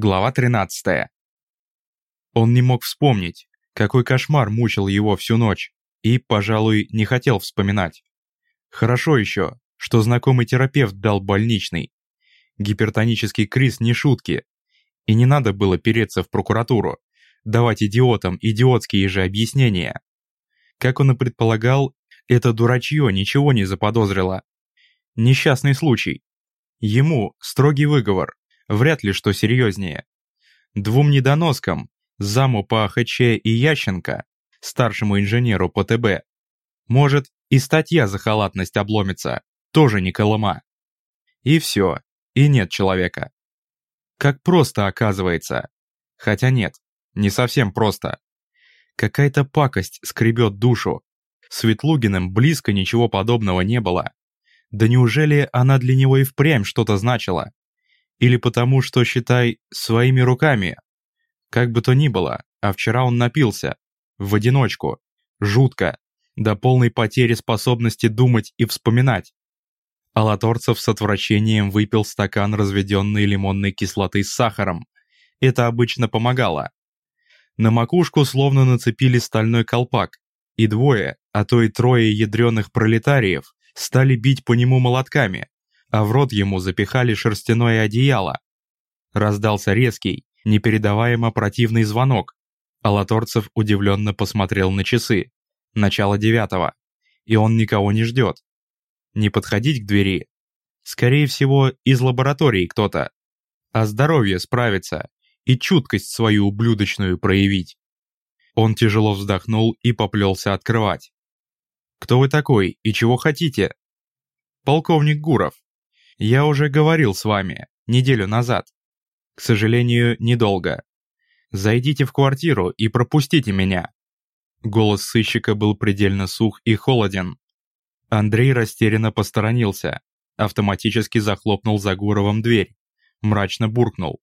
Глава 13. Он не мог вспомнить, какой кошмар мучил его всю ночь, и, пожалуй, не хотел вспоминать. Хорошо еще, что знакомый терапевт дал больничный. Гипертонический криз не шутки, и не надо было переться в прокуратуру, давать идиотам идиотские же объяснения. Как он и предполагал, это дурачье ничего не заподозрило. Несчастный случай. Ему строгий выговор, вряд ли что серьезнее. Двум недоноскам, заму по АХЧ и Ященко, старшему инженеру по ТБ, может и статья за халатность обломится, тоже не Колыма. И все, и нет человека. Как просто оказывается. Хотя нет, не совсем просто. Какая-то пакость скребет душу. С Ветлугиным близко ничего подобного не было. Да неужели она для него и впрямь что-то значила? Или потому, что, считай, своими руками. Как бы то ни было, а вчера он напился. В одиночку. Жутко. До полной потери способности думать и вспоминать. Алаторцев с отвращением выпил стакан разведенной лимонной кислоты с сахаром. Это обычно помогало. На макушку словно нацепили стальной колпак, и двое, а то и трое ядреных пролетариев стали бить по нему молотками, а в рот ему запихали шерстяное одеяло. Раздался резкий, непередаваемо противный звонок. Алаторцев удивленно посмотрел на часы. Начало девятого. И он никого не ждет. Не подходить к двери. Скорее всего, из лаборатории кто-то. А здоровье справиться и чуткость свою ублюдочную проявить. Он тяжело вздохнул и поплелся открывать. «Кто вы такой и чего хотите?» «Полковник Гуров», я уже говорил с вами, неделю назад. К сожалению, недолго. Зайдите в квартиру и пропустите меня». Голос сыщика был предельно сух и холоден. Андрей растерянно посторонился, автоматически захлопнул за Гуровым дверь, мрачно буркнул.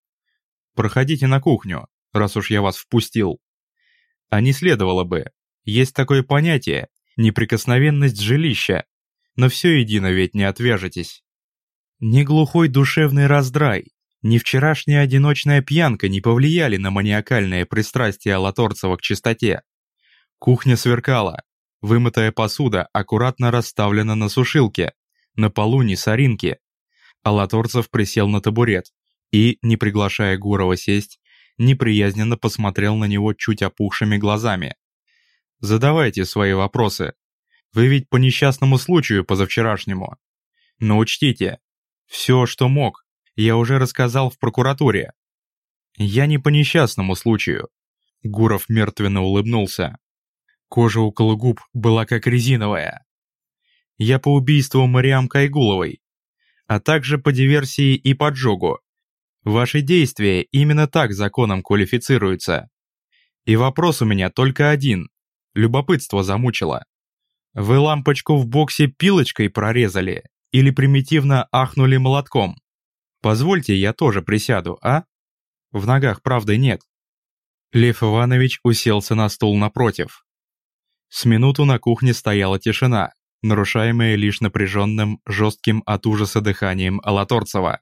«Проходите на кухню, раз уж я вас впустил». А не следовало бы. Есть такое понятие – неприкосновенность жилища. Но все едино ведь не отвяжетесь. Ни глухой душевный раздрай, ни вчерашняя одиночная пьянка не повлияли на маниакальное пристрастие Латорцева к чистоте. Кухня сверкала, вымытая посуда аккуратно расставлена на сушилке, на полу не соринки. А Латорцев присел на табурет и, не приглашая Гурова сесть, неприязненно посмотрел на него чуть опухшими глазами. «Задавайте свои вопросы. Вы ведь по несчастному случаю позавчерашнему. Но учтите, все, что мог, я уже рассказал в прокуратуре. Я не по несчастному случаю. Гуров мертвенно улыбнулся. Кожа около губ была как резиновая. Я по убийству Мариам Кайгуловой, а также по диверсии и поджогу. Ваши действия именно так законом квалифицируются. И вопрос у меня только один. Любопытство замучило. Вы лампочку в боксе пилочкой прорезали или примитивно ахнули молотком. Позвольте, я тоже присяду, а? В ногах правды нет. Лев Иванович уселся на стул напротив. С минуту на кухне стояла тишина, нарушаемая лишь напряженным, жестким от ужаса дыханием Алаторцева.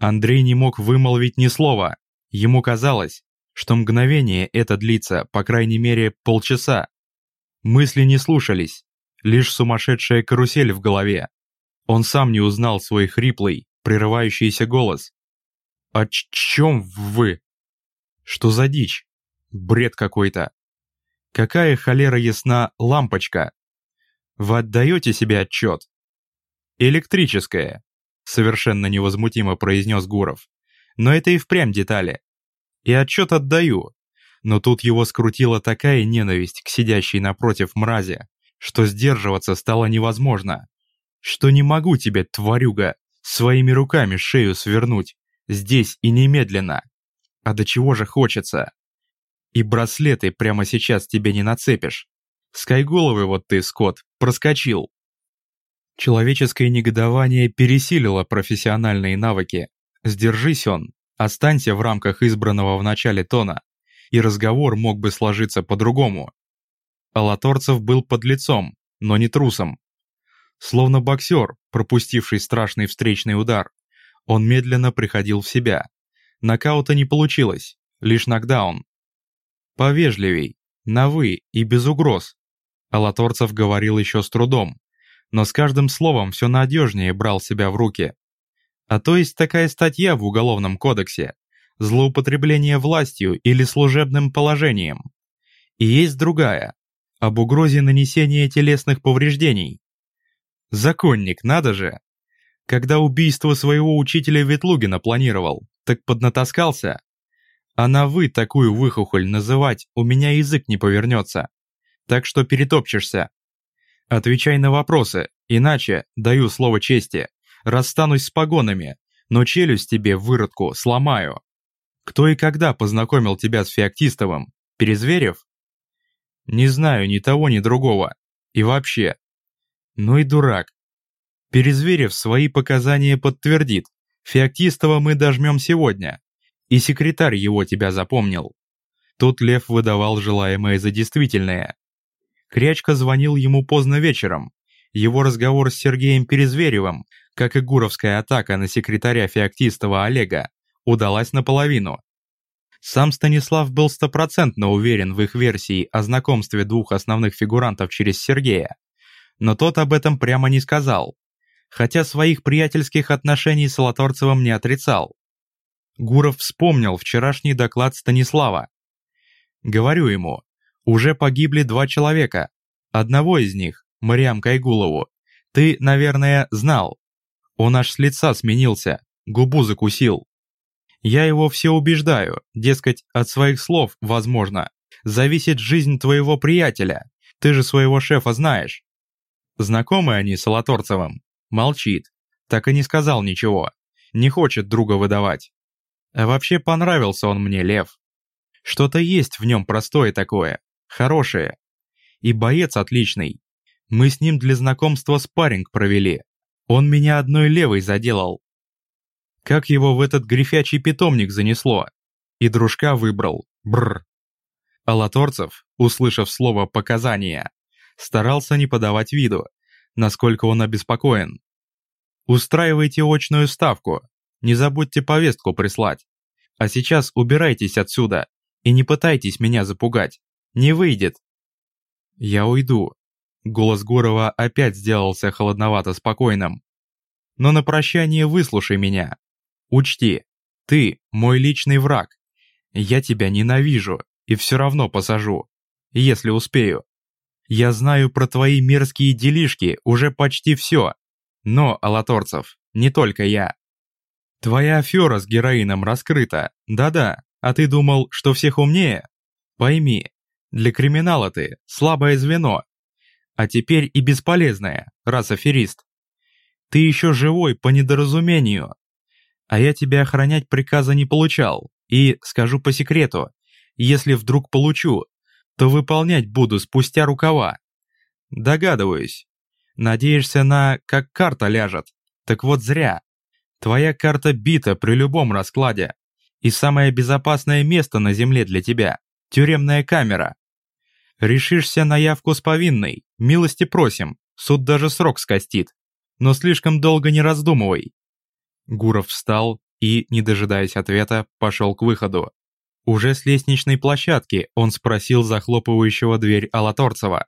Андрей не мог вымолвить ни слова. Ему казалось, что мгновение это длится, по крайней мере, полчаса. Мысли не слушались, лишь сумасшедшая карусель в голове, он сам не узнал свой хриплый, прерывающийся голос. «О чем вы?» «Что за дичь? Бред какой-то. Какая холера ясна лампочка? Вы отдаете себе отчет?» «Электрическая», — совершенно невозмутимо произнес Гуров. «Но это и впрямь детали. И отчет отдаю. Но тут его скрутила такая ненависть к сидящей напротив мразе, что сдерживаться стало невозможно что не могу тебе, тварюга, своими руками шею свернуть, здесь и немедленно. А до чего же хочется? И браслеты прямо сейчас тебе не нацепишь. Скайголовый вот ты, Скотт, проскочил. Человеческое негодование пересилило профессиональные навыки. Сдержись он, останься в рамках избранного в начале тона, и разговор мог бы сложиться по-другому. Алаторцев был под лицом, но не трусом. Словно боксер, пропустивший страшный встречный удар, он медленно приходил в себя. Нокаута не получилось, лишь нокдаун. Повежливей, на «вы» и без угроз. Алаторцев говорил еще с трудом, но с каждым словом все надежнее брал себя в руки. А то есть такая статья в Уголовном кодексе – злоупотребление властью или служебным положением. И есть другая – об угрозе нанесения телесных повреждений. Законник, надо же! Когда убийство своего учителя Ветлугина планировал, так поднатаскался. А на «вы» такую выхухоль называть у меня язык не повернется. Так что перетопчешься. Отвечай на вопросы, иначе, даю слово чести, расстанусь с погонами, но челюсть тебе, выродку, сломаю. Кто и когда познакомил тебя с Феоктистовым? Перезверев? Не знаю ни того, ни другого. И вообще. Ну и дурак. Перезверев свои показания подтвердит. Феоктистова мы дожмем сегодня. И секретарь его тебя запомнил. Тут Лев выдавал желаемое за действительное. Крячка звонил ему поздно вечером. Его разговор с Сергеем Перезверевым, как и гуровская атака на секретаря Феоктистова Олега, удалась наполовину. Сам Станислав был стопроцентно уверен в их версии о знакомстве двух основных фигурантов через Сергея. Но тот об этом прямо не сказал, хотя своих приятельских отношений с Латорцевым не отрицал. Гуров вспомнил вчерашний доклад Станислава. Говорю ему, уже погибли два человека. Одного из них, Мариам Кайгулову, ты, наверное, знал. Он аж с лица сменился, губу закусил. Я его все убеждаю, дескать, от своих слов, возможно, зависит жизнь твоего приятеля. Ты же своего шефа знаешь. Знакомы они с Алаторцевым? Молчит. Так и не сказал ничего. Не хочет друга выдавать. А вообще понравился он мне, Лев. Что-то есть в нем простое такое, хорошее. И боец отличный. Мы с ним для знакомства спарринг провели. Он меня одной левой заделал. Как его в этот грифячий питомник занесло. И дружка выбрал. Бррр. Алаторцев, услышав слово «показания», старался не подавать виду, насколько он обеспокоен. «Устраивайте очную ставку, не забудьте повестку прислать. А сейчас убирайтесь отсюда и не пытайтесь меня запугать. Не выйдет». «Я уйду». Голос Гурова опять сделался холодновато спокойным. «Но на прощание выслушай меня. Учти, ты мой личный враг. Я тебя ненавижу и все равно посажу, если успею. Я знаю про твои мерзкие делишки уже почти все. Но, Алаторцев, не только я. Твоя афера с героином раскрыта, да-да, а ты думал, что всех умнее? Пойми, для криминала ты слабое звено, а теперь и бесполезное, раз аферист. Ты еще живой по недоразумению. А я тебя охранять приказа не получал, и, скажу по секрету, если вдруг получу, то выполнять буду спустя рукава. Догадываюсь. Надеешься на «как карта ляжет». Так вот зря. Твоя карта бита при любом раскладе. И самое безопасное место на земле для тебя – тюремная камера. Решишься на явку с повинной, милости просим, суд даже срок скостит. Но слишком долго не раздумывай. Гуров встал и, не дожидаясь ответа, пошел к выходу. Уже с лестничной площадки он спросил захлопывающего дверь Алаторцева.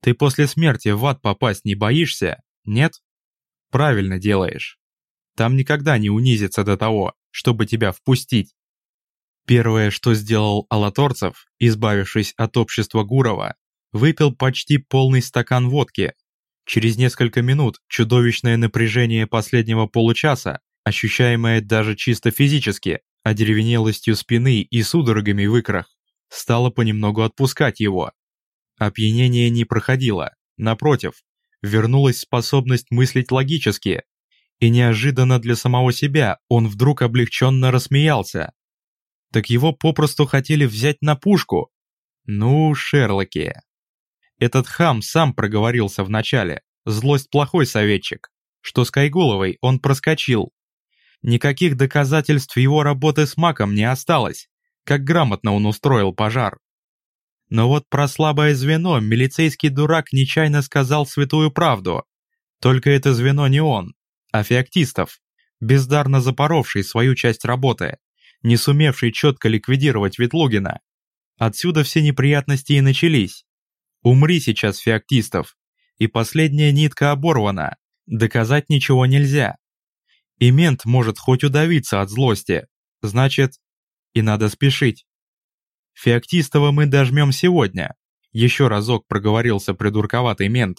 «Ты после смерти в ад попасть не боишься, нет?» «Правильно делаешь. Там никогда не унизится до того, чтобы тебя впустить». Первое, что сделал Алаторцев, избавившись от общества Гурова, выпил почти полный стакан водки. Через несколько минут чудовищное напряжение последнего получаса, ощущаемое даже чисто физически, одеревенелостью спины и судорогами в икрах, стало понемногу отпускать его. Опьянение не проходило, напротив, вернулась способность мыслить логически, и неожиданно для самого себя он вдруг облегченно рассмеялся. Так его попросту хотели взять на пушку. Ну, Шерлоки. Этот хам сам проговорился вначале, злость плохой советчик, что с Кайголовой он проскочил, Никаких доказательств его работы с маком не осталось, как грамотно он устроил пожар. Но вот про слабое звено милицейский дурак нечаянно сказал святую правду. Только это звено не он, а феоктистов, бездарно запоровший свою часть работы, не сумевший четко ликвидировать Ветлугина. Отсюда все неприятности и начались. Умри сейчас, феоктистов, и последняя нитка оборвана, доказать ничего нельзя. И мент может хоть удавиться от злости, значит, и надо спешить. Феоктистова мы дожмем сегодня, еще разок проговорился придурковатый мент.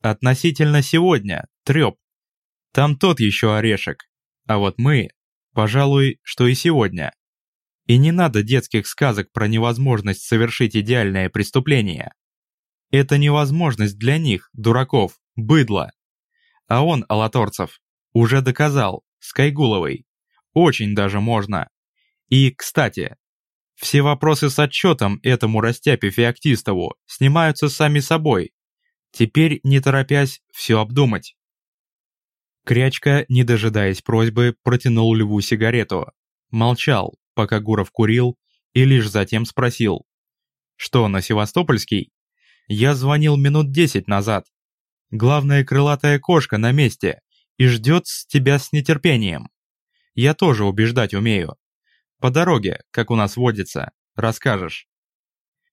Относительно сегодня, треп. Там тот еще орешек. А вот мы, пожалуй, что и сегодня. И не надо детских сказок про невозможность совершить идеальное преступление. Это невозможность для них, дураков, быдло. А он, Алаторцев, уже доказал, с Кайгуловой. Очень даже можно. И, кстати, все вопросы с отчетом этому растяпе Феоктистову снимаются сами собой. Теперь, не торопясь, все обдумать. Крячка, не дожидаясь просьбы, протянул Льву сигарету. Молчал, пока Гуров курил, и лишь затем спросил. «Что, на Севастопольский?» «Я звонил минут десять назад. Главная крылатая кошка на месте и ждет с тебя с нетерпением. Я тоже убеждать умею. По дороге, как у нас водится, расскажешь».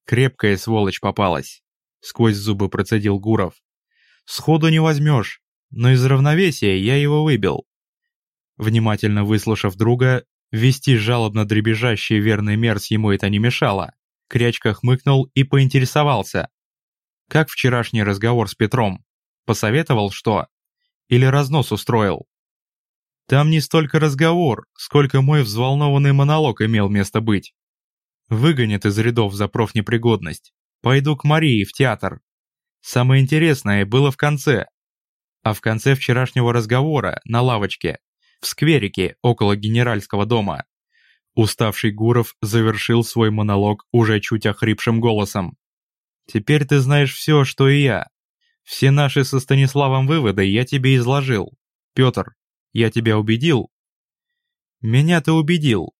Крепкая сволочь попалась. Сквозь зубы процедил Гуров. Сходу не возьмешь, но из равновесия я его выбил. Внимательно выслушав друга, вести жалобно дребезжащий верный мерз ему это не мешало. Крячка хмыкнул и поинтересовался. Как вчерашний разговор с Петром? Посоветовал что? Или разнос устроил? Там не столько разговор, сколько мой взволнованный монолог имел место быть. Выгонят из рядов за профнепригодность. Пойду к Марии в театр. Самое интересное было в конце. А в конце вчерашнего разговора на лавочке, в скверике около генеральского дома, уставший Гуров завершил свой монолог уже чуть охрипшим голосом. «Теперь ты знаешь все, что и я. Все наши со Станиславом выводы я тебе изложил. Петр, я тебя убедил?» «Меня ты убедил.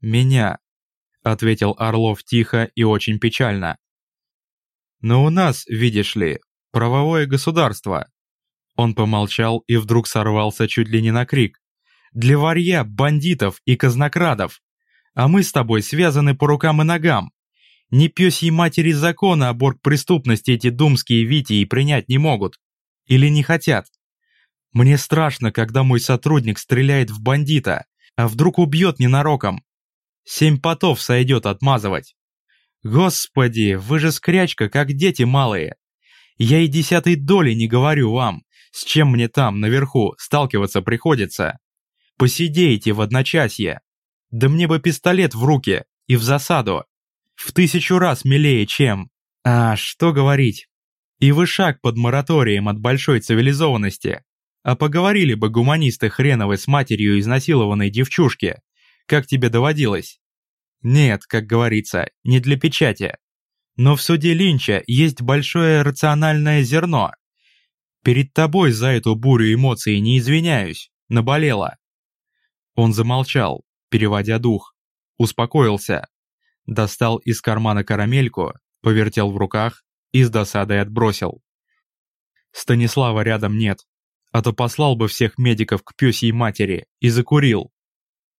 Меня», — ответил Орлов тихо и очень печально. «Но у нас, видишь ли, правовое государство, он помолчал и вдруг сорвался чуть ли не на крик. «Для варья, бандитов и казнокрадов! А мы с тобой связаны по рукам и ногам! Не пёсьей матери закона о преступности эти думские витии принять не могут. Или не хотят. Мне страшно, когда мой сотрудник стреляет в бандита, а вдруг убьет ненароком. Семь потов сойдет отмазывать. Господи, вы же скрячка, как дети малые. Я и десятой доли не говорю вам, с чем мне там, наверху, сталкиваться приходится? Посидейте в одночасье. Да мне бы пистолет в руки и в засаду. В тысячу раз милее, чем... А, что говорить. И вы шаг под мораторием от большой цивилизованности. А поговорили бы гуманисты хреновы с матерью изнасилованной девчушки. Как тебе доводилось? Нет, как говорится, не для печати. Но в суде Линча есть большое рациональное зерно, Перед тобой за эту бурю эмоций не извиняюсь, наболело». Он замолчал, переводя дух, успокоился, достал из кармана карамельку, повертел в руках и с досадой отбросил. Станислава рядом нет, а то послал бы всех медиков к пёсьей матери и закурил.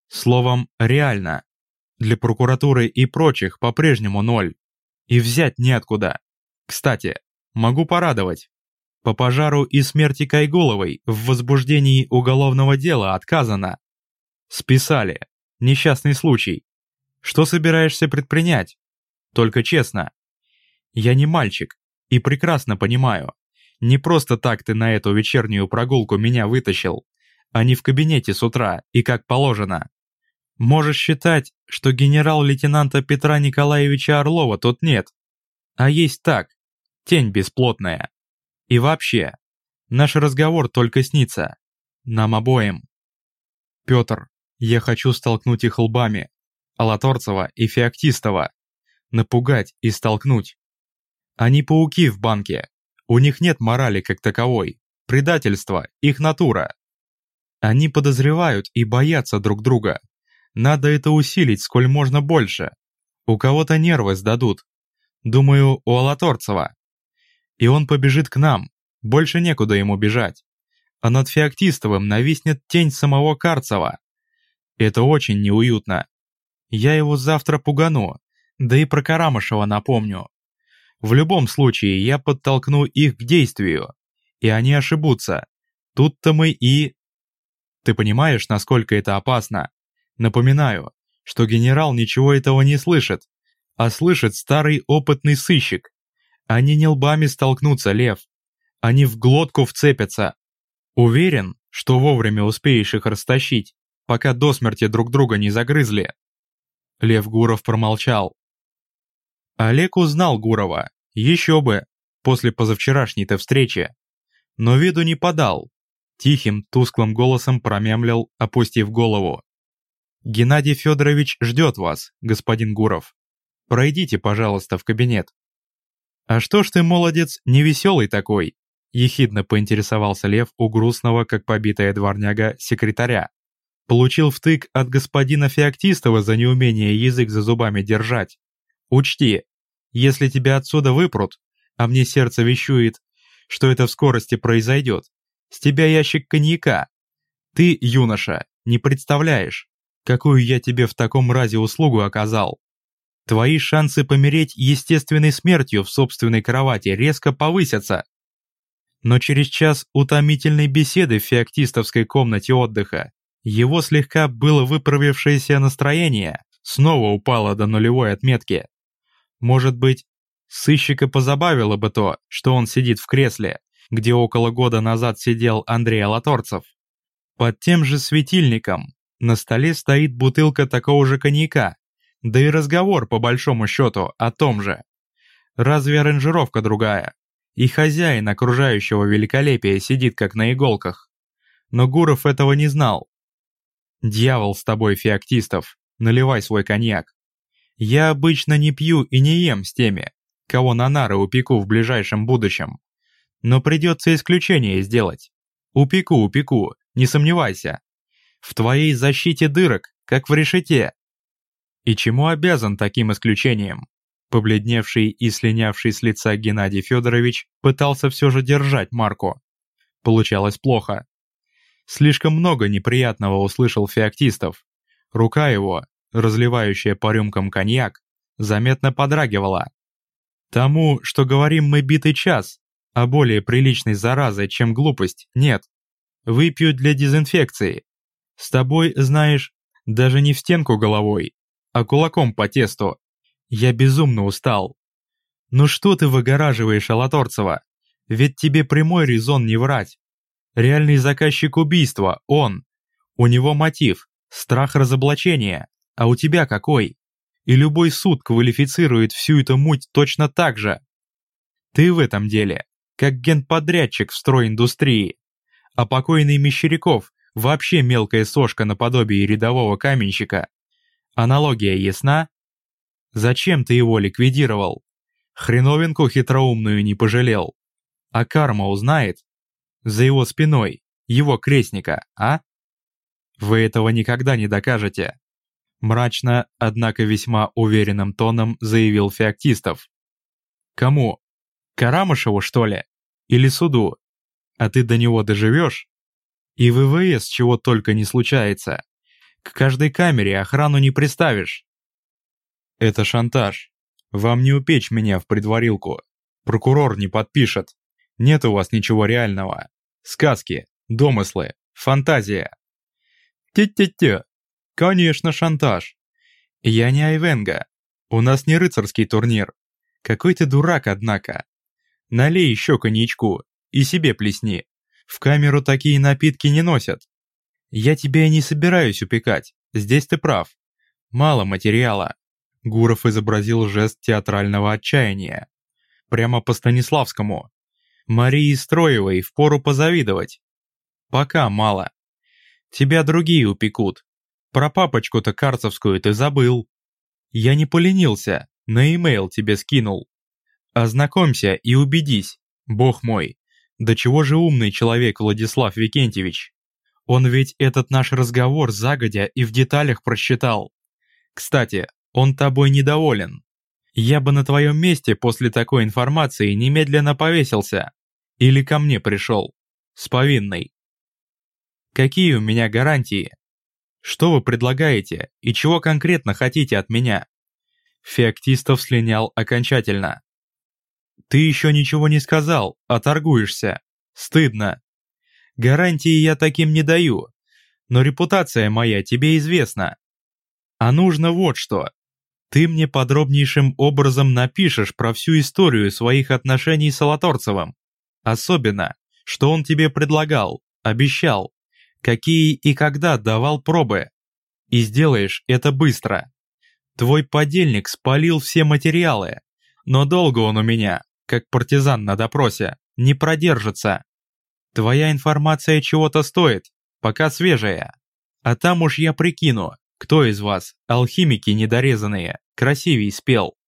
Словом, реально. Для прокуратуры и прочих по-прежнему ноль. И взять неоткуда. Кстати, могу порадовать. По пожару и смерти Кайголовой в возбуждении уголовного дела отказано. Списали. Несчастный случай. Что собираешься предпринять? Только честно. Я не мальчик и прекрасно понимаю. Не просто так ты на эту вечернюю прогулку меня вытащил, а не в кабинете с утра и как положено. Можешь считать, что генерал-лейтенанта Петра Николаевича Орлова тут нет. А есть так, тень бесплотная. И вообще, наш разговор только снится. Нам обоим. Петр, я хочу столкнуть их лбами. Алаторцева и Феоктистова. Напугать и столкнуть. Они пауки в банке. У них нет морали как таковой. Предательство – их натура. Они подозревают и боятся друг друга. Надо это усилить сколь можно больше. У кого-то нервы сдадут. Думаю, у Алаторцева и он побежит к нам, больше некуда ему бежать. А над Феоктистовым нависнет тень самого Карцева. Это очень неуютно. Я его завтра пугану, да и про Карамышева напомню. В любом случае, я подтолкну их к действию, и они ошибутся. Тут-то мы и... Ты понимаешь, насколько это опасно? Напоминаю, что генерал ничего этого не слышит, а слышит старый опытный сыщик. Они не лбами столкнутся, Лев. Они в глотку вцепятся. Уверен, что вовремя успеешь их растащить, пока до смерти друг друга не загрызли. Лев Гуров промолчал. Олег узнал Гурова, еще бы, после позавчерашней-то встречи. Но виду не подал. Тихим, тусклым голосом промямлил, опустив голову. «Геннадий Федорович ждет вас, господин Гуров. Пройдите, пожалуйста, в кабинет». «А что ж ты, молодец, невеселый такой?» Ехидно поинтересовался Лев у грустного, как побитая дворняга, секретаря. Получил втык от господина Феоктистова за неумение язык за зубами держать. Учти, если тебя отсюда выпрут, а мне сердце вещует, что это в скорости произойдет, с тебя ящик коньяка. Ты, юноша, не представляешь, какую я тебе в таком разе услугу оказал. Твои шансы помереть естественной смертью в собственной кровати резко повысятся. Но через час утомительной беседы в феоктистовской комнате отдыха его слегка было выправившееся настроение снова упало до нулевой отметки. Может быть, сыщика позабавило бы то, что он сидит в кресле, где около года назад сидел Андрей Алаторцев. Под тем же светильником на столе стоит бутылка такого же коньяка, да и разговор по большому счету о том же. Разве аранжировка другая? И хозяин окружающего великолепия сидит как на иголках. Но Гуров этого не знал. «Дьявол с тобой, феоктистов, наливай свой коньяк. Я обычно не пью и не ем с теми, кого на нары упеку в ближайшем будущем. Но придется исключение сделать. Упеку, упеку, не сомневайся. В твоей защите дырок, как в решете. И чему обязан таким исключением? Побледневший и слинявший с лица Геннадий Федорович пытался все же держать марку. Получалось плохо. Слишком много неприятного услышал Феоктистов. Рука его, разливающая по рюмкам коньяк, заметно подрагивала. Тому, что говорим мы битый час, а более приличной заразой, чем глупость, нет. Выпью для дезинфекции. С тобой, знаешь, даже не в стенку головой, а кулаком по тесту. Я безумно устал. Ну что ты выгораживаешь, Алаторцева? Ведь тебе прямой резон не врать. Реальный заказчик убийства, он. У него мотив, страх разоблачения. А у тебя какой? И любой суд квалифицирует всю эту муть точно так же. Ты в этом деле, как генподрядчик в стройиндустрии. А покойный Мещеряков вообще мелкая сошка наподобие рядового каменщика. Аналогия ясна? Зачем ты его ликвидировал? Хреновинку хитроумную не пожалел. А карма узнает? За его спиной, его крестника, а? Вы этого никогда не докажете. Мрачно, однако весьма уверенным тоном заявил Феоктистов. «Кому? Карамышеву, что ли? Или суду? А ты до него доживешь? И в ВВС чего только не случается. К каждой камере охрану не приставишь». «Это шантаж. Вам не упечь меня в предварилку. Прокурор не подпишет. Нет у вас ничего реального. Сказки, домыслы, фантазия». «Те-те-те, Конечно, шантаж. Я не Айвенга. У нас не рыцарский турнир. Какой ты дурак, однако. Налей еще коньячку и себе плесни. В камеру такие напитки не носят. Я тебя и не собираюсь упекать, здесь ты прав. Мало материала. Гуров изобразил жест театрального отчаяния. Прямо по Станиславскому. Марии Строевой впору позавидовать. Пока мало. Тебя другие упекут, про папочку-то карцевскую ты забыл. Я не поленился, на имейл тебе скинул. Ознакомься и убедись, бог мой, до чего же умный человек Владислав Викентьевич. Он ведь этот наш разговор загодя и в деталях просчитал. Кстати, он тобой недоволен. Я бы на твоем месте после такой информации немедленно повесился. Или ко мне пришел. С повинной. Какие у меня гарантии? Что вы предлагаете и чего конкретно хотите от меня?» Феоктистов слинял окончательно. «Ты еще ничего не сказал, а торгуешься. Стыдно. Гарантии я таким не даю, но репутация моя тебе известна. А нужно вот что. Ты мне подробнейшим образом напишешь про всю историю своих отношений с Алаторцевым. Особенно, что он тебе предлагал, обещал, какие и когда давал пробы. И сделаешь это быстро. Твой подельник спалил все материалы, но долго он у меня, как партизан на допросе, не продержится. Твоя информация чего-то стоит, пока свежая. А там уж я прикину, кто из вас, алхимики недорезанные, красивей спел.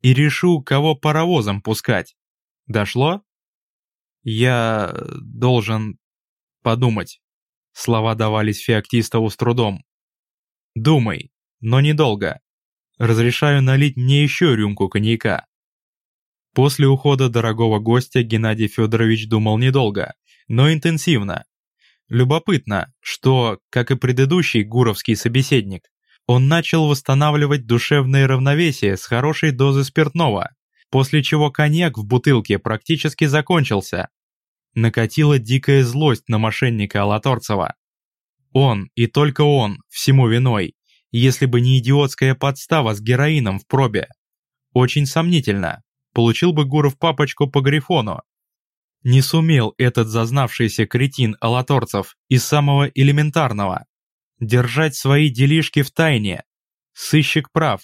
И решу, кого паровозом пускать. Дошло? Я должен подумать. Слова давались Феоктистову с трудом. Думай, но недолго. Разрешаю налить мне еще рюмку коньяка. После ухода дорогого гостя Геннадий Федорович думал недолго, но интенсивно. Любопытно, что, как и предыдущий гуровский собеседник, он начал восстанавливать душевное равновесие с хорошей дозы спиртного, после чего коньяк в бутылке практически закончился. Накатила дикая злость на мошенника Алаторцева. Он, и только он, всему виной, если бы не идиотская подстава с героином в пробе. Очень сомнительно. Получил бы Гуров папочку по Грифону, не сумел этот зазнавшийся кретин Алаторцев из самого элементарного. Держать свои делишки в тайне. Сыщик прав.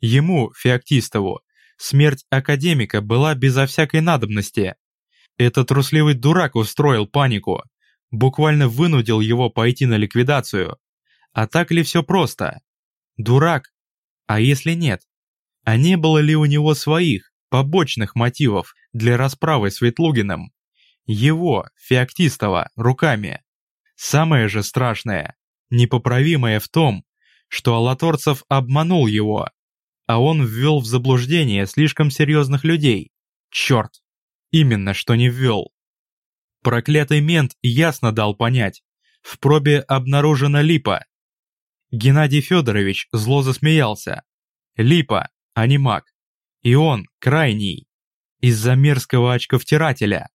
Ему, Феоктистову, смерть академика была безо всякой надобности. Этот трусливый дурак устроил панику, буквально вынудил его пойти на ликвидацию. А так ли все просто? Дурак? А если нет? А не было ли у него своих, побочных мотивов для расправы с Ветлугиным? Его, Феоктистова, руками. Самое же страшное, непоправимое в том, что Алаторцев обманул его, а он ввел в заблуждение слишком серьезных людей. Черт! Именно что не ввел. Проклятый мент ясно дал понять, в пробе обнаружена липа. Геннадий Федорович зло засмеялся. Липа, а не маг. И он крайний. Из-за мерзкого очковтирателя.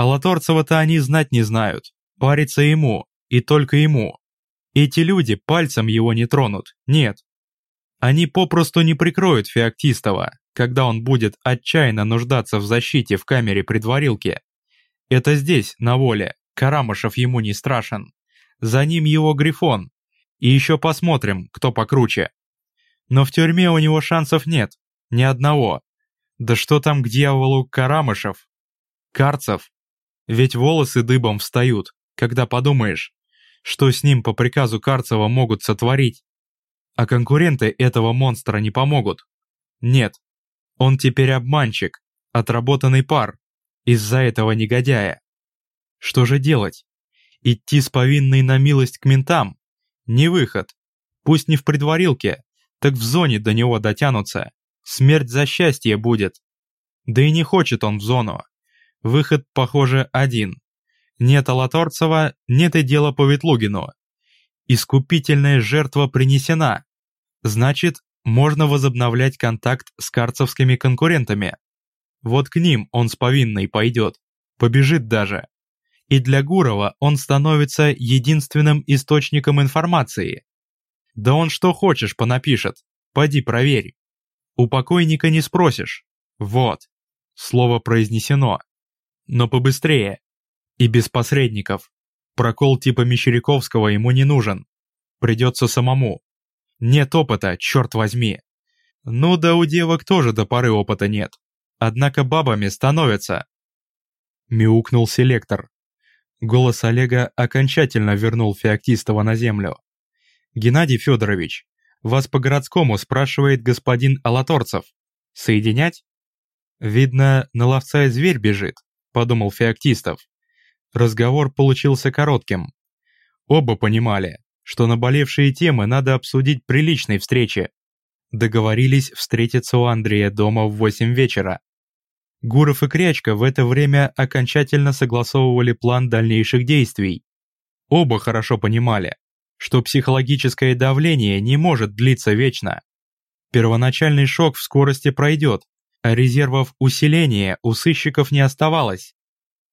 А Латорцева-то они знать не знают. Париться ему, и только ему. Эти люди пальцем его не тронут, нет. Они попросту не прикроют Феоктистова, когда он будет отчаянно нуждаться в защите в камере предварилки. Это здесь, на воле, Карамышев ему не страшен. За ним его Грифон. И еще посмотрим, кто покруче. Но в тюрьме у него шансов нет, ни одного. Да что там к дьяволу Карамышев? Карцев ведь волосы дыбом встают, когда подумаешь, что с ним по приказу Карцева могут сотворить. А конкуренты этого монстра не помогут. Нет, он теперь обманщик, отработанный пар, из-за этого негодяя. Что же делать? Идти с повинной на милость к ментам? Не выход. Пусть не в предварилке, так в зоне до него дотянутся. Смерть за счастье будет. Да и не хочет он в зону. Выход, похоже, один. Нет Алаторцева, нет и дела по Ветлугину. Искупительная жертва принесена. Значит, можно возобновлять контакт с карцевскими конкурентами. Вот к ним он с повинной пойдет, побежит даже. И для Гурова он становится единственным источником информации. Да он что хочешь понапишет, поди проверь. У покойника не спросишь. Вот. Слово произнесено но побыстрее. И без посредников. Прокол типа Мещеряковского ему не нужен. Придется самому. Нет опыта, черт возьми. Ну да у девок тоже до поры опыта нет. Однако бабами становятся. Мяукнул селектор. Голос Олега окончательно вернул Феоктистова на землю. «Геннадий Федорович, вас по-городскому спрашивает господин Алаторцев. Соединять?» «Видно, на ловца и зверь бежит. — подумал Феоктистов. Разговор получился коротким. Оба понимали, что наболевшие темы надо обсудить при личной встрече. Договорились встретиться у Андрея дома в 8 вечера. Гуров и Крячка в это время окончательно согласовывали план дальнейших действий. Оба хорошо понимали, что психологическое давление не может длиться вечно. Первоначальный шок в скорости пройдет, резервов усиления у сыщиков не оставалось.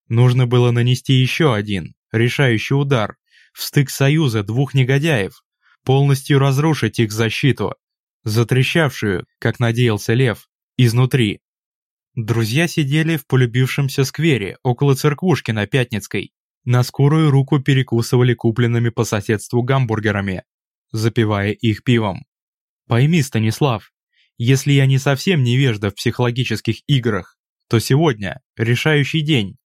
Нужно было нанести еще один, решающий удар, в стык союза двух негодяев, полностью разрушить их защиту, затрещавшую, как надеялся Лев, изнутри. Друзья сидели в полюбившемся сквере около церквушки на Пятницкой, на скорую руку перекусывали купленными по соседству гамбургерами, запивая их пивом. Пойми, Станислав, если я не совсем невежда в психологических играх, то сегодня решающий день.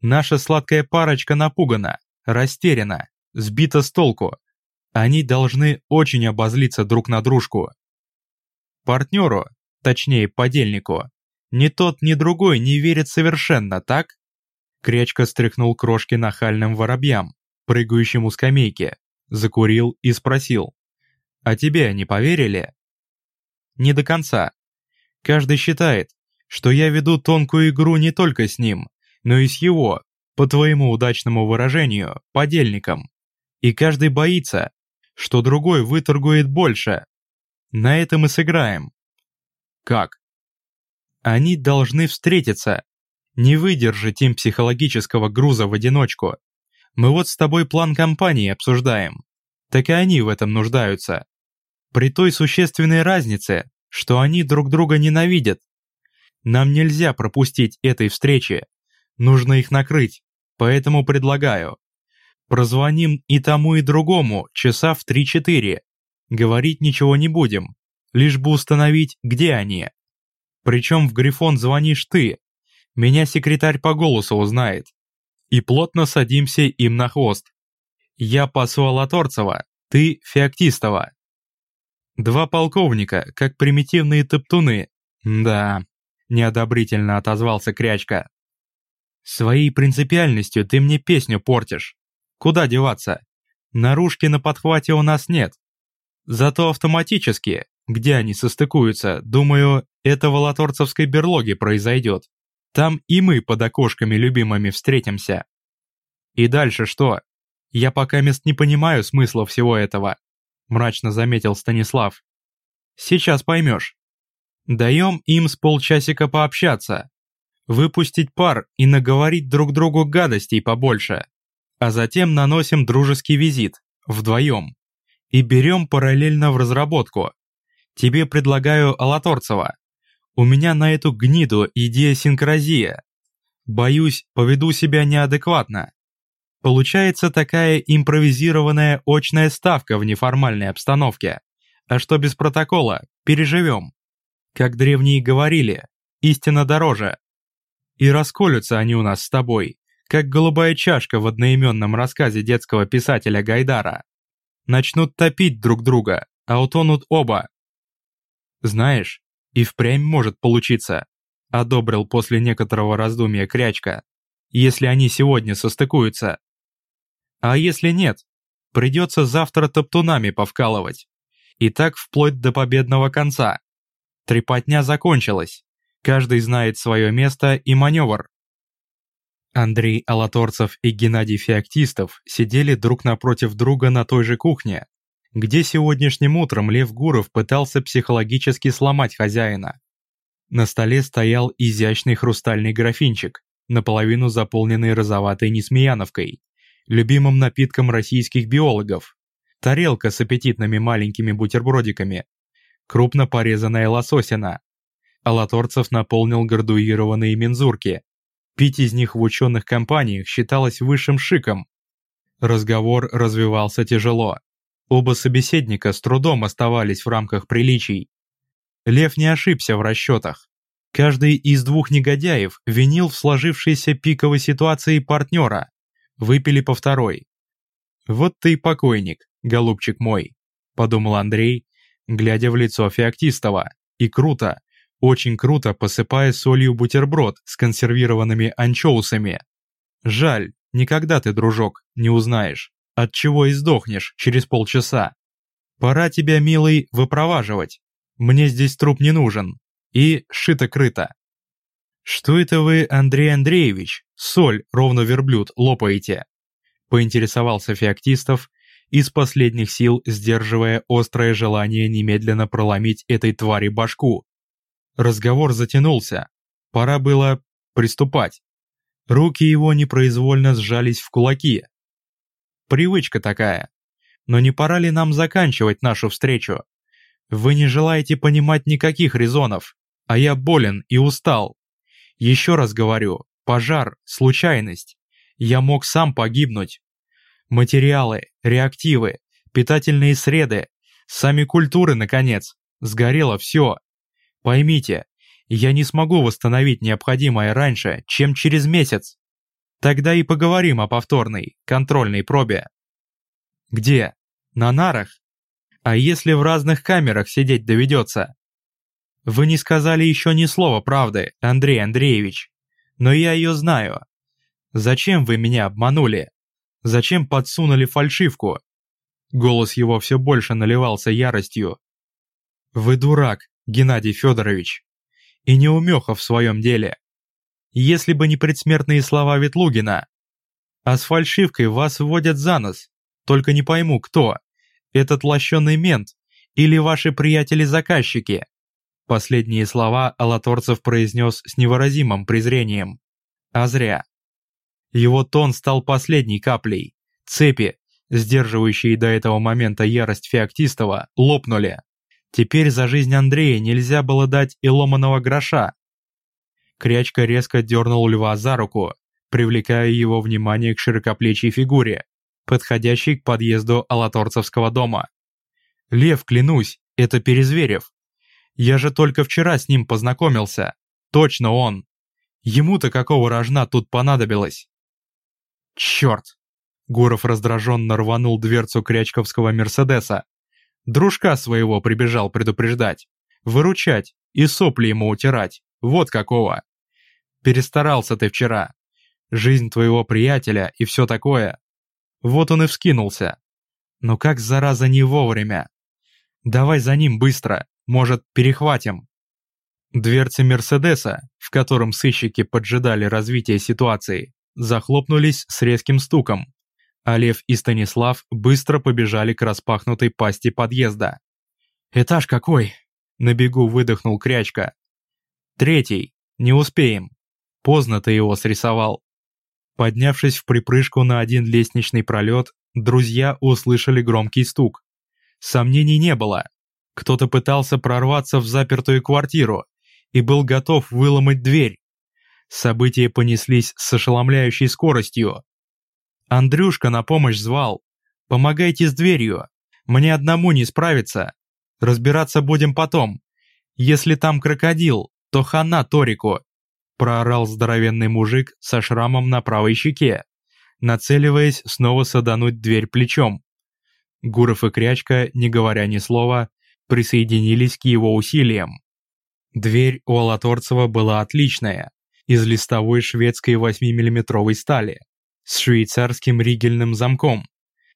Наша сладкая парочка напугана, растеряна, сбита с толку. Они должны очень обозлиться друг на дружку. Партнеру, точнее подельнику, ни тот, ни другой не верит совершенно, так? Крячка стряхнул крошки нахальным воробьям, прыгающим у скамейки, закурил и спросил. «А тебе они поверили?» «Не до конца. Каждый считает, что я веду тонкую игру не только с ним, но и с его, по твоему удачному выражению, подельником. И каждый боится, что другой выторгует больше. На этом и сыграем». «Как?» «Они должны встретиться, не выдержать им психологического груза в одиночку. Мы вот с тобой план компании обсуждаем. Так и они в этом нуждаются. При той существенной разнице, что они друг друга ненавидят. Нам нельзя пропустить этой встречи. Нужно их накрыть, поэтому предлагаю. Прозвоним и тому, и другому часа в 3-4. Говорить ничего не будем, лишь бы установить, где они. Причем в Грифон звонишь ты, меня секретарь по голосу узнает. И плотно садимся им на хвост. Я посол Аторцева, ты Феоктистова. Два полковника, как примитивные топтуны. Да, неодобрительно отозвался Крячка. Своей принципиальностью ты мне песню портишь. Куда деваться? Наружки на подхвате у нас нет. Зато автоматически, где они состыкуются, думаю, это в Алаторцевской берлоге произойдет. Там и мы под окошками любимыми встретимся. И дальше что? Я пока мест не понимаю смысла всего этого, мрачно заметил Станислав. Сейчас поймешь. Даем им с полчасика пообщаться, выпустить пар и наговорить друг другу гадостей побольше, а затем наносим дружеский визит, вдвоем, и берем параллельно в разработку. Тебе предлагаю Алаторцева. У меня на эту гниду идея-синкразия. Боюсь, поведу себя неадекватно. Получается такая импровизированная очная ставка в неформальной обстановке. А что без протокола, переживем. Как древние говорили, истина дороже. И расколются они у нас с тобой, как голубая чашка в одноименном рассказе детского писателя Гайдара. Начнут топить друг друга, а утонут оба. Знаешь, и впрямь может получиться, одобрил после некоторого раздумья Крячка, если они сегодня состыкуются. А если нет, придется завтра топтунами повкалывать. И так вплоть до победного конца. Трепотня закончилась. Каждый знает свое место и маневр. Андрей Алаторцев и Геннадий Феоктистов сидели друг напротив друга на той же кухне, где сегодняшним утром Лев Гуров пытался психологически сломать хозяина. На столе стоял изящный хрустальный графинчик, наполовину заполненный розоватой несмеяновкой, любимым напитком российских биологов, тарелка с аппетитными маленькими бутербродиками, крупно порезанная лососина. Алаторцев наполнил градуированные мензурки. Пить из них в ученых компаниях считалось высшим шиком. Разговор развивался тяжело. Оба собеседника с трудом оставались в рамках приличий. Лев не ошибся в расчетах. Каждый из двух негодяев винил в сложившейся пиковой ситуации партнера. Выпили по второй. «Вот ты и покойник, голубчик мой», — подумал Андрей, глядя в лицо Феоктистова. И круто, очень круто посыпая солью бутерброд с консервированными анчоусами. Жаль, никогда ты, дружок, не узнаешь, от чего и сдохнешь через полчаса. Пора тебя, милый, выпроваживать. Мне здесь труп не нужен. И шито-крыто. Что это вы, Андрей Андреевич, соль, ровно верблюд, лопаете? Поинтересовался Феоктистов, из последних сил сдерживая острое желание немедленно проломить этой твари башку. Разговор затянулся. Пора было приступать. Руки его непроизвольно сжались в кулаки. Привычка такая. Но не пора ли нам заканчивать нашу встречу? Вы не желаете понимать никаких резонов, а я болен и устал. Еще раз говорю, пожар – случайность. Я мог сам погибнуть. Материалы, реактивы, питательные среды, сами культуры, наконец. Сгорело все. Поймите, я не смогу восстановить необходимое раньше, чем через месяц. Тогда и поговорим о повторной, контрольной пробе. Где? На нарах? А если в разных камерах сидеть доведется? Вы не сказали еще ни слова правды, Андрей Андреевич. Но я ее знаю. Зачем вы меня обманули? Зачем подсунули фальшивку? Голос его все больше наливался яростью. Вы дурак, Геннадий Федорович. И не умеха в своем деле. Если бы не предсмертные слова Ветлугина. А с фальшивкой вас вводят за нос. Только не пойму, кто. Этот лощеный мент или ваши приятели-заказчики. Последние слова Алаторцев произнес с невыразимым презрением. А зря. Его тон стал последней каплей. Цепи, сдерживающие до этого момента ярость Феоктистова, лопнули. Теперь за жизнь Андрея нельзя было дать и ломаного гроша. Крячка резко дернул льва за руку, привлекая его внимание к широкоплечьей фигуре, подходящей к подъезду Алаторцевского дома. «Лев, клянусь, это Перезверев. Я же только вчера с ним познакомился. Точно он. Ему-то какого рожна тут понадобилось? Черт! Гуров раздраженно рванул дверцу крячковского Мерседеса. Дружка своего прибежал предупреждать. Выручать и сопли ему утирать. Вот какого. Перестарался ты вчера. Жизнь твоего приятеля и все такое. Вот он и вскинулся. Но как зараза не вовремя. Давай за ним быстро. Может, перехватим?» Дверцы Мерседеса, в котором сыщики поджидали развитие ситуации, захлопнулись с резким стуком, а и Станислав быстро побежали к распахнутой пасти подъезда. «Этаж какой?» — на бегу выдохнул Крячка. «Третий. Не успеем. Поздно ты его срисовал». Поднявшись в припрыжку на один лестничный пролет, друзья услышали громкий стук. Сомнений не было. Кто-то пытался прорваться в запертую квартиру и был готов выломать дверь. События понеслись с ошеломляющей скоростью. Андрюшка на помощь звал. «Помогайте с дверью. Мне одному не справиться. Разбираться будем потом. Если там крокодил, то хана Торику!» Проорал здоровенный мужик со шрамом на правой щеке, нацеливаясь снова садануть дверь плечом. Гуров и Крячка, не говоря ни слова, присоединились к его усилиям. Дверь у Алаторцева была отличная, из листовой шведской 8-миллиметровой стали, с швейцарским ригельным замком,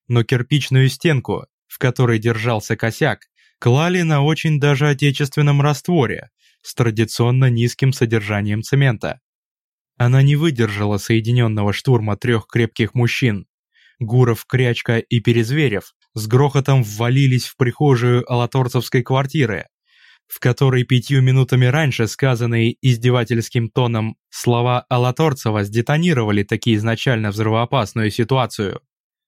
но кирпичную стенку, в которой держался косяк, клали на очень даже отечественном растворе с традиционно низким содержанием цемента. Она не выдержала соединенного штурма трех крепких мужчин. Гуров, Крячка и Перезверев с грохотом ввалились в прихожую алаторцевской квартиры, в которой пятью минутами раньше сказанные издевательским тоном слова Алаторцева сдетонировали таки изначально взрывоопасную ситуацию.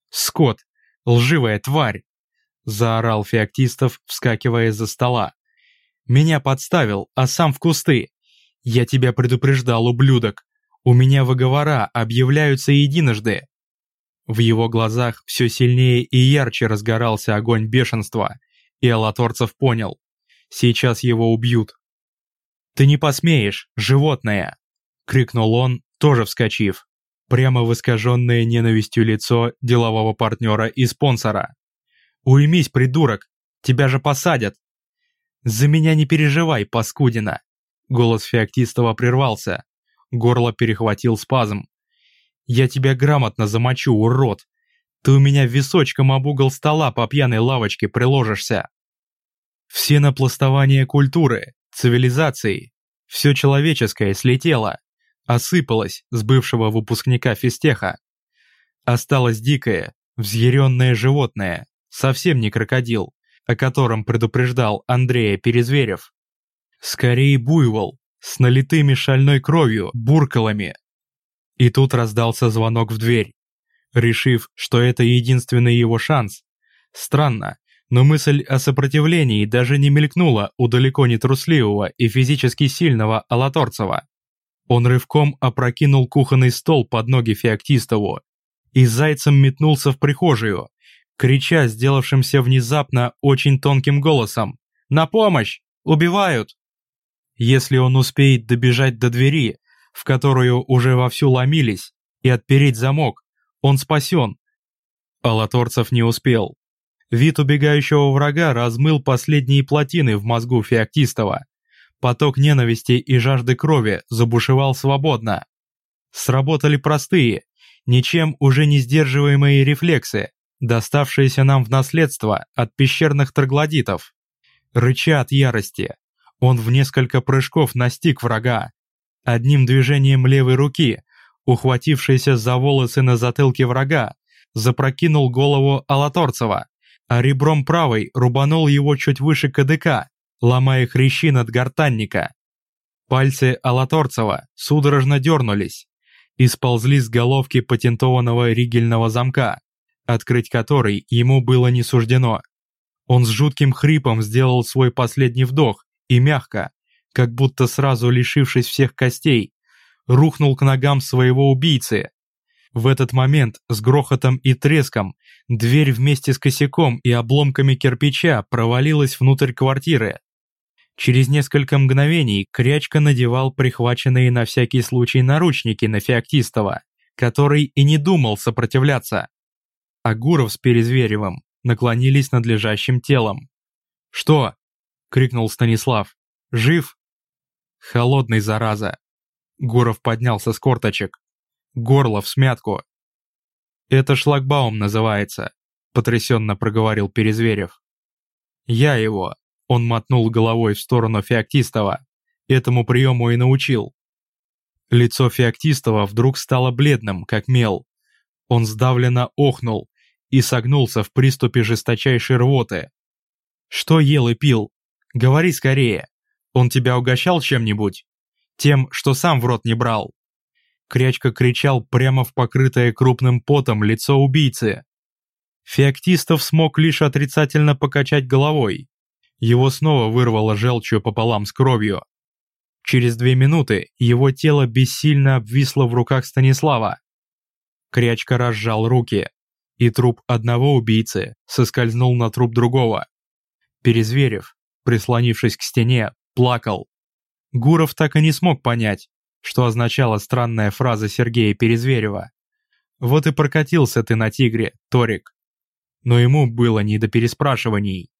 «Скот! Лживая тварь!» – заорал Феоктистов, вскакивая из-за стола. «Меня подставил, а сам в кусты! Я тебя предупреждал, ублюдок! У меня выговора объявляются единожды!» В его глазах все сильнее и ярче разгорался огонь бешенства, и Алаторцев понял. Сейчас его убьют. «Ты не посмеешь, животное!» — крикнул он, тоже вскочив, прямо в искаженное ненавистью лицо делового партнера и спонсора. «Уймись, придурок! Тебя же посадят!» «За меня не переживай, паскудина!» Голос Феоктистова прервался. Горло перехватил спазм. Я тебя грамотно замочу, урод. Ты у меня височком об угол стола по пьяной лавочке приложишься. Все напластования культуры, цивилизации, все человеческое слетело, осыпалось с бывшего выпускника физтеха. Осталось дикое, Взъяренное животное, совсем не крокодил, о котором предупреждал Андрея Перезверев. Скорее буйвол, с налитыми шальной кровью, буркалами. И тут раздался звонок в дверь. Решив, что это единственный его шанс. Странно, но мысль о сопротивлении даже не мелькнула у далеко не трусливого и физически сильного Алаторцева. Он рывком опрокинул кухонный стол под ноги Феоктистову и зайцем метнулся в прихожую, крича сделавшимся внезапно очень тонким голосом «На помощь! Убивают!» Если он успеет добежать до двери, в которую уже вовсю ломились, и отпереть замок, он спасен. Алаторцев не успел. Вид убегающего врага размыл последние плотины в мозгу Феоктистова. Поток ненависти и жажды крови забушевал свободно. Сработали простые, ничем уже не сдерживаемые рефлексы, доставшиеся нам в наследство от пещерных троглодитов. Рыча от ярости, он в несколько прыжков настиг врага. Одним движением левой руки, ухватившийся за волосы на затылке врага, запрокинул голову Алаторцева, а ребром правой рубанул его чуть выше КДК, ломая хрящи над гортанника. Пальцы Алаторцева судорожно дернулись и сползли с головки патентованного ригельного замка, открыть который ему было не суждено. Он с жутким хрипом сделал свой последний вдох и мягко, как будто сразу лишившись всех костей, рухнул к ногам своего убийцы, в этот момент с грохотом и треском дверь вместе с косяком и обломками кирпича провалилась внутрь квартиры. Через несколько мгновений Крячка надевал прихваченные на всякий случай наручники на Феоктистова, который и не думал сопротивляться. А Гуров с Перезверевым наклонились над лежащим телом. «Что?» — крикнул Станислав. «Жив?» «Холодный, зараза!» Гуров поднялся с корточек горло в смятку. «Это шлагбаум называется», — потрясенно проговорил Перезверев. «Я его», — он мотнул головой в сторону Феоктистова, «этому приему и научил». Лицо Феоктистова вдруг стало бледным, как мел. Он сдавленно охнул и согнулся в приступе жесточайшей рвоты. «Что ел и пил? Говори скорее. Он тебя угощал чем-нибудь? Тем, что сам в рот не брал?» Крячка кричал прямо в покрытое крупным потом лицо убийцы. Феоктистов смог лишь отрицательно покачать головой. Его снова вырвало желчью пополам с кровью. Через две минуты его тело бессильно обвисло в руках Станислава. Крячка разжал руки, и труп одного убийцы соскользнул на труп другого. Перезверев, прислонившись к стене, плакал. Гуров так и не смог понять, что означала странная фраза Сергея Перезверева. «Вот и прокатился ты на тигре, Торик». Но ему было не до переспрашиваний.